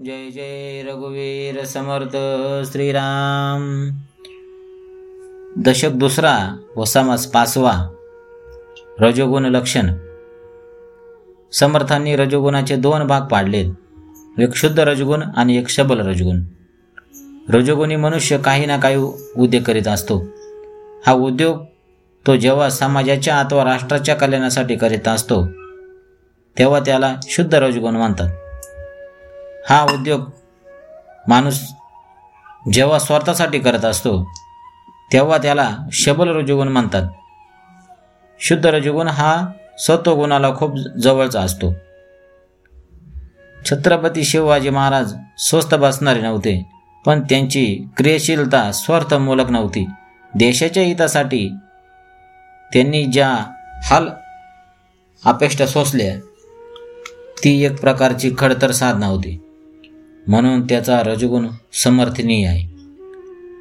जय जय रघुवीर समर्थ श्रीराम. दशक दुसरा व समास पाचवा. रजोगुण लक्षण. समर्थांनी रजोगुणाचे दोन भाग पाडलेत. एक शुद्ध रजगुण आणि एक शबल रजगुण. रजोगुणी मनुष्य काही ना काही उद्योग करीत असतो. हा उद्योग तो जेव्हा समाजाच्या अथवा राष्ट्राच्या कल्याणासाठी करीत असतो तेव्हा त्याला शुद्ध रजगुण म्हणतात. हा उद्योग माणूस जेव्हा स्वार्थासाठी करत असतो तेव्हा त्याला शबल रजुगुण म्हणतात. शुद्ध रजुगुण हा सत्वगुणाला खूप जवळचा असतो. छत्रपती शिवाजी महाराज स्वस्त बसणारे नव्हते पण त्यांची क्रियाशीलता स्वार्थमूलक नव्हती. देशाच्या हितासाठी त्यांनी ज्या हाल अपेक्षा सोसल्या ती एक प्रकारची खडतर साधना होती. म्हणून त्याचा रजगुण समर्थनीय आहे.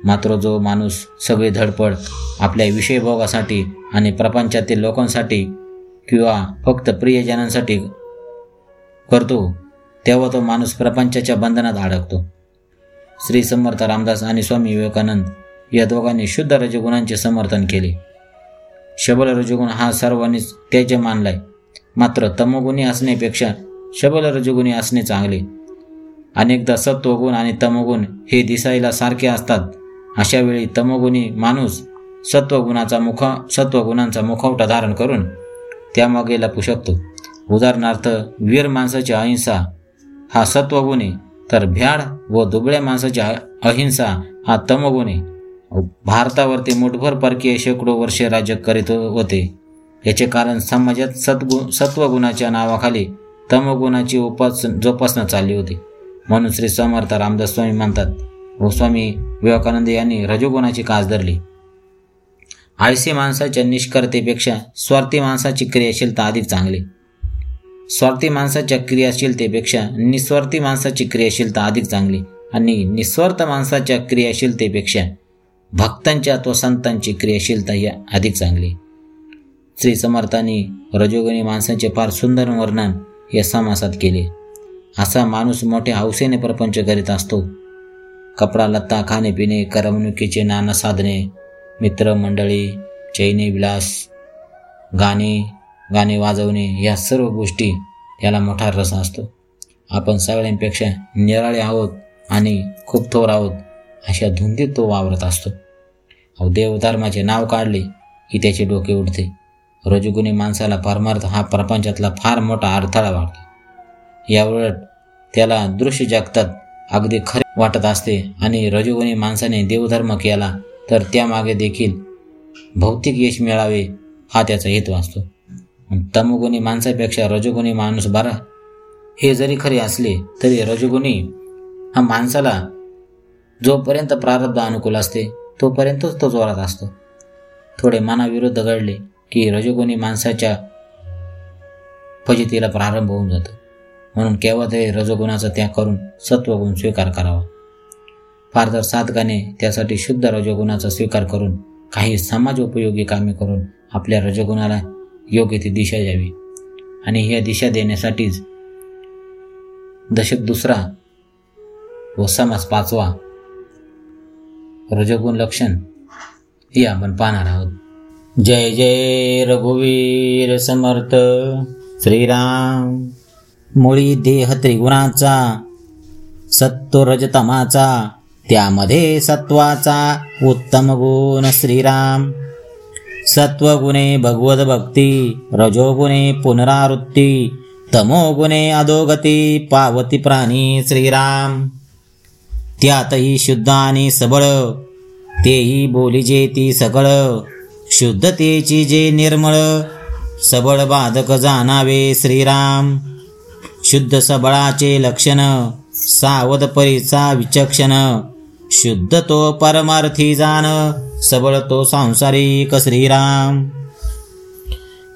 मात्र जो माणूस सगळी धडपड आपल्या विषयभोगासाठी आणि प्रपंचातील लोकांसाठी किंवा फक्त प्रियजनांसाठी करतो तेव्हा तो माणूस प्रपंचाच्या बंधनात अडकतो. श्री समर्थ रामदास आणि स्वामी विवेकानंद या दोघांनी शुद्ध रजगुणांचे समर्थन केले. शबल रजगुण हा सर्वांनीच त्याचे मानलाय. मात्र तमोगुणी असण्यापेक्षा शबल रजगुणी असणे चांगले. अनेकदा सत्वगुण आणि तमोगुण हे दिसायला सारखे असतात. अशा वेळी तमोगुणी माणूस सत्वगुणाचा मुख सत्वगुणांचा मुखवटा धारण करून त्यामागे लपू शकतो. उदाहरणार्थ वीर माणसाची अहिंसा हा सत्वगुणी तर भ्याड व दुबळ्या माणसाची अहिंसा हा तमगुणे. भारतावरती मुठभर परकीय शेकडो वर्षे राज्य करीत होते. याचे कारण समाजात सत्गु सत्वगुणाच्या नावाखाली तमगुणाची उपास जोपासना चालली होती. म्हणून श्री समर्थ रामदास स्वामी म्हणतात व स्वामी विवेकानंद यांनी रजोगुणाची कास धरली. आळसी माणसाच्या निष्कर्तेपेक्षा स्वार्थी माणसाची क्रियाशीलता अधिक चांगली. स्वार्थी माणसाच्या क्रियाशीलतेपेक्षा निस्वार्थी माणसाची क्रियाशीलता अधिक चांगली आणि निस्वार्थ माणसाच्या क्रियाशीलतेपेक्षा भक्तांच्या व संतांची क्रियाशीलता ही अधिक चांगली. श्री समर्थांनी रजोगुणी माणसाचे फार सुंदर वर्णन या समासात केले. असा माणूस मोठ्या हौसेने प्रपंच करीत असतो. कपडा लत्ता खाणेपिणे करमणुकीचे नाना साधने मित्रमंडळी चैनी विलास गाणे गाणे वाजवणे या सर्व गोष्टी याला मोठा रस असतो. आपण सगळ्यांपेक्षा निराळे आहोत आणि खूप थोर आहोत अशा धुंदीत तो वावरत असतो. अहो देवधर्माचे नाव काढले की त्याचे डोके उडते. रजगुणी माणसाला परमार्थ हा प्रपंचातला फार मोठा अडथळा वाढतो. याउलट त्याला दृश्य जगतात अगदी खरे वाटत असते आणि रजोगुणी माणसाने देवधर्म केला तर त्यामागे देखील भौतिक यश मिळावे हा त्याचा हेतू असतो. तमोगुणी माणसापेक्षा रजोगुणी माणूस बरा हे जरी खरे असले तरी रजोगुणी हा माणसाला जोपर्यंत प्रारब्ध अनुकूल असते तोपर्यंतच तो जोरात असतो. थोडे मनाविरुद्ध घडले की रजोगुणी माणसाच्या फजितीला प्रारंभ होऊन जातो. म्हणून केव्हा तरी रजोगुणाचा त्याग करून सत्वगुण स्वीकार करावा. फार तर साधकाने त्यासाठी शुद्ध रजोगुणाचा स्वीकार करून काही समाज उपयोगी कामे करून आपल्या रजोगुणाला योग्य ती दिशा द्यावी. आणि ह्या दिशा देण्यासाठीच दशक दुसरा व समास पाचवा रजोगुण लक्षण हे आपण पाहणार आहोत. जय जय रघुवीर समर्थ. श्रीराम. मुळी देह त्रिगुणाचा सत्व रजतमाचा त्यामध्ये सत्वाचा उत्तम गुण श्रीराम. सत्वगुणे भगवत भक्ती रजोगुणे पुनरावृत्ती तमोगुणे अधोगती पावती प्राणी श्रीराम. त्यातही शुद्ध आणि सबळ तेही बोलीजे ती सकळ शुद्धतेची जे निर्मळ सबळ बाधक जाणावे श्रीराम. शुद्ध सबळाचे लक्षण सावध परीचा विचक्षण. शुद्ध तो परमार्थी जाण सबळ तो सांसारिक श्रीराम.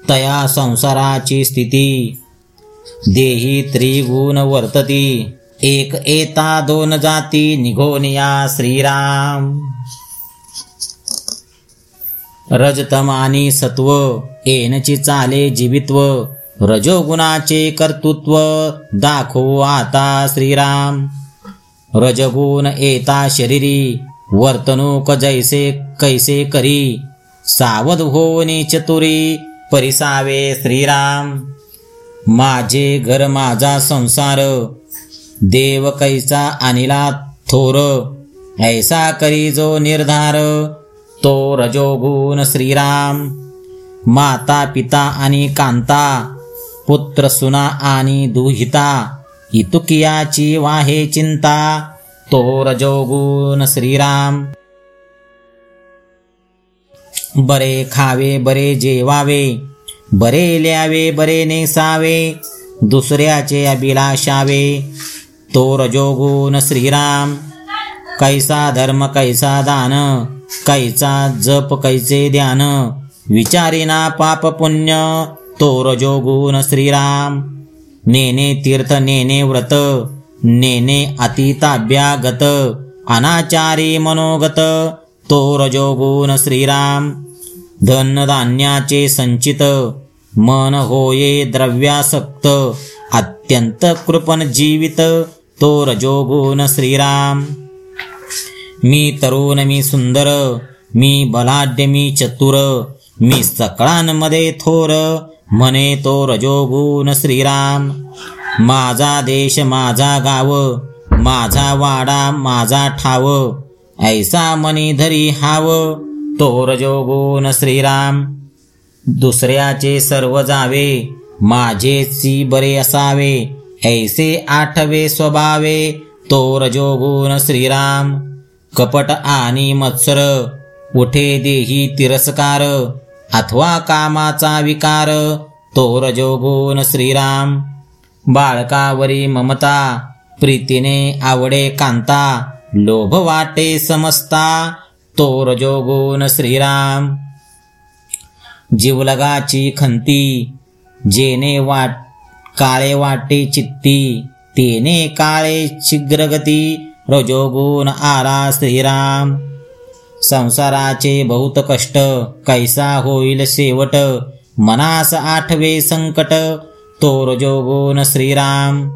तया संसाराची स्थिती देही त्रिगुण वर्तती एक एता दोन जाती निघोनिया श्रीराम. रजतम आणि सत्व एनची चाले जीवित्व रजोगुणाचे कर्तृत्व दाखवू आता श्रीराम. रजगुण येता शरीरी वर्तणूक जैसे कैसे करी. सावध होनी चतुरी परिसावे श्रीराम. माझे घर माझा संसार देव कैसा अनिला थोर. ऐसा करी जो निर्धार तो रजोगुण श्रीराम. माता पिता आणि कांता पुत्र सुना आणि दुहिता इतुकियाची वाहे चिंता तो रजोगुण श्रीराम. बरे खावे बरे जेवावे बरे ल्यावे बरे नेसावे दुसऱ्याचे अभिलाषावे तो रजोगुण श्रीराम. कैसा धर्म कैसा दान कैसा जप कैसे ध्यान विचारिना पाप पुण्य तो रजोगुण श्रीराम नेने तीर्थ नेने व्रत नेने अतिताभ्यागत अनाचारी मनोगत तो रजोगुण श्रीराम धनधान्याचे संचित मन होये द्रव्यासक्त अत्यंत कृपण जीवित तो रजोगुण श्रीराम मी तरुण मी सुंदर मी बलाढ्य मी चतुर मी सकळांमध्ये थोर म्हणे तो रजोगुण श्रीराम. माझा देश माझा गाव माझा वाडा माझा ठाव ऐसा मनी धरी हाव तो रजोगुण श्रीराम. दुसऱ्याचे सर्व जावे माझेची बरे असावे ऐसे आठवे स्वभावे तो रजोगुण श्रीराम. कपट आणि मत्सर उठे देही तिरस्कार अथवा कामाचा विकार तो रजोगुण श्रीराम. बाळकावरी ममता प्रीतीने आवडे कांता लोभ वाटे समजता तो रजोगुण श्रीराम. जीवलगाची खंती जेने वाट काळे वाटे चित्ती तेने काळे शीघ्रगती रजोगुण आला श्रीराम. संसाराचे बहुत कष्ट कैसा होईल शेवट? मनास आठवे संकट तो श्रीराम.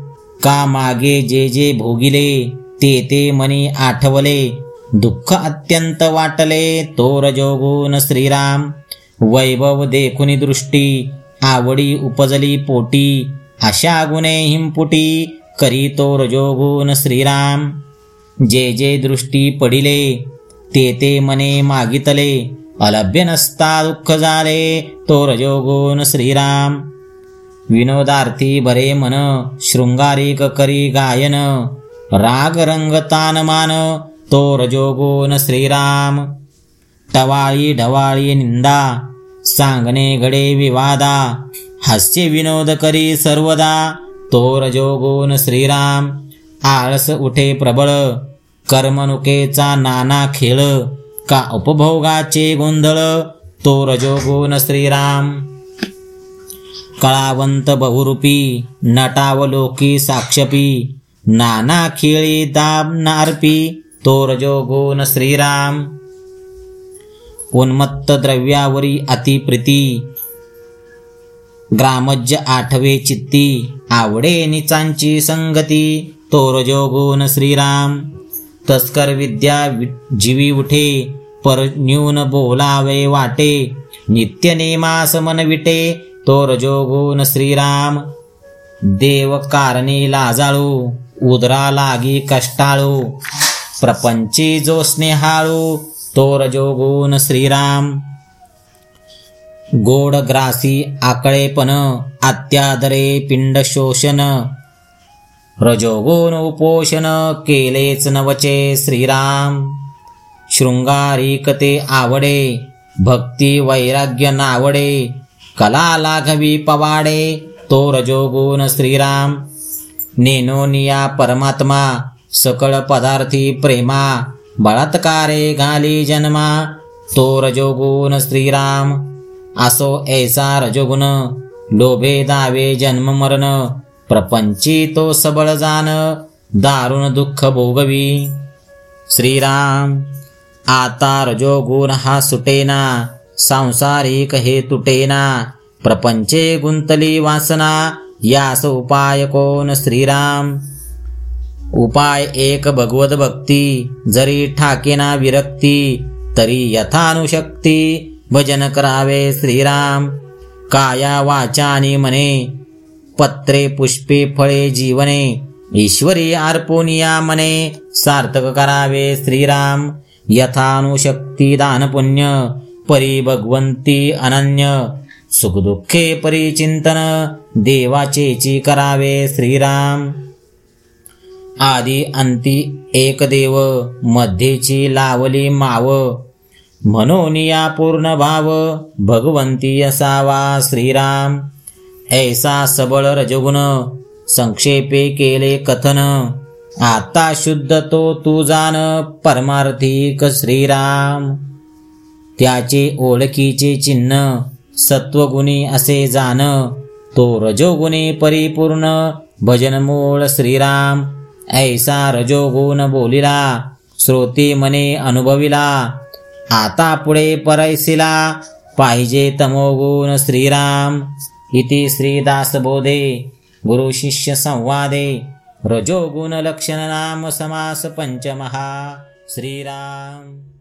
का मागे जे जे भोगिले ते ते मनी आठवले. दुःख अत्यंत वाटले तो रजोगुण श्रीराम. वैभव देखुनी दृष्टी आवडी उपजली पोटी. अशा गुणे हिंपुटी करी तो रजोगुण श्रीराम. जे जे दृष्टी पडिले ते ते मने मागितले. अलभ्य नसता दुःख झाले तो रजोगुण श्रीराम. विनोदार्थी बरे मन शृंगारिक करी गायन. राग रंग तान मान तो रजोगुण श्रीराम. टवाळी ढवाळी निंदा सांगणे घडे विवादा. हास्य विनोद करी सर्वदा तो रजोगुण श्रीराम. आळस उठे प्रबळ कर्मनुकेचा नाना खेळ का उपभोगाचे गोंधळ तो रजोगुण श्रीराम. कळावंत बहुरूपी नटावलोकी साक्षपी नाना खेळी दाब नारपी तो रजोगुण श्रीराम. उन्मत्त द्रव्यावरी अतिप्रीती ग्रामज्य आठवे चित्ती आवडे निचांची संगती तो रजोगुण श्रीराम. तस्कर विद्या जीवी उठे पर न्यून बोलावे वाटे नित्य नेमास मन विटे तो रजोगुण श्रीराम. देव कारणी लाजाळू उदरा लागी कष्टाळू. प्रपंची जो स्नेहाळू तो रजोगुण श्रीराम. गोड ग्रासी आकळेपण अत्यादरे पिंड शोषण. रजोगुण उपोषण केलेच नवचे श्रीराम। शृंगारिकते आवडे भक्ती वैराग्य नावडे कला लाघवी पवाडे तो रजोगुण श्रीराम। नेनोनिया परमात्मा सकळ पदार्थी प्रेमा बळात्कारे घाली जन्मा तो रजोगुण श्रीराम। असो ऐसा रजोगुण लोभे दावे जन्म मरण। प्रपंची तो सबळ जान दारुण दुःख भोगवी। श्रीराम आता रजोगुण हा सुटेना सांसारिक हे तुटेना। प्रपंचे गुंतली वासना यास उपाय कोण श्रीराम? उपाय एक भगवत भक्ती जरी ठाकेना विरक्ती तरी यथानुशक्ती भजन करावे श्रीराम। काया वाचानी मने पत्रे पुष्पे फळे जीवने. ईश्वरी अर्पोनिया मने. सार्थक करावे श्रीराम. यथानुशक्ती दान पुण्य परी भगवंती अनन्य. सुखदुःखे परिचिंतन. देवाचेची करावे श्रीराम. आदी अंती एक देव मध्येची लावली माव. म्हणून या पूर्ण भाव. भगवंती असावा श्रीराम. ऐसा सबळ रजगुण संक्षेपे केले कथन. आता शुद्ध तो तू जाण परमार्थिक श्रीराम. त्याचे ओळखीचे चिन्ह सत्वगुणी असे जाण. तो रजोगुणी परिपूर्ण भजन मूळ श्रीराम. ऐसा रजोगुण बोलिला श्रोते मने अनुभविला. आता पुढे परैसिला पाहिजे तमोगुण श्रीराम. इति श्रीदासबोधे गुरुशिष्य संवादे रजोगुण लक्षण नाम समास पंचमहा श्रीराम।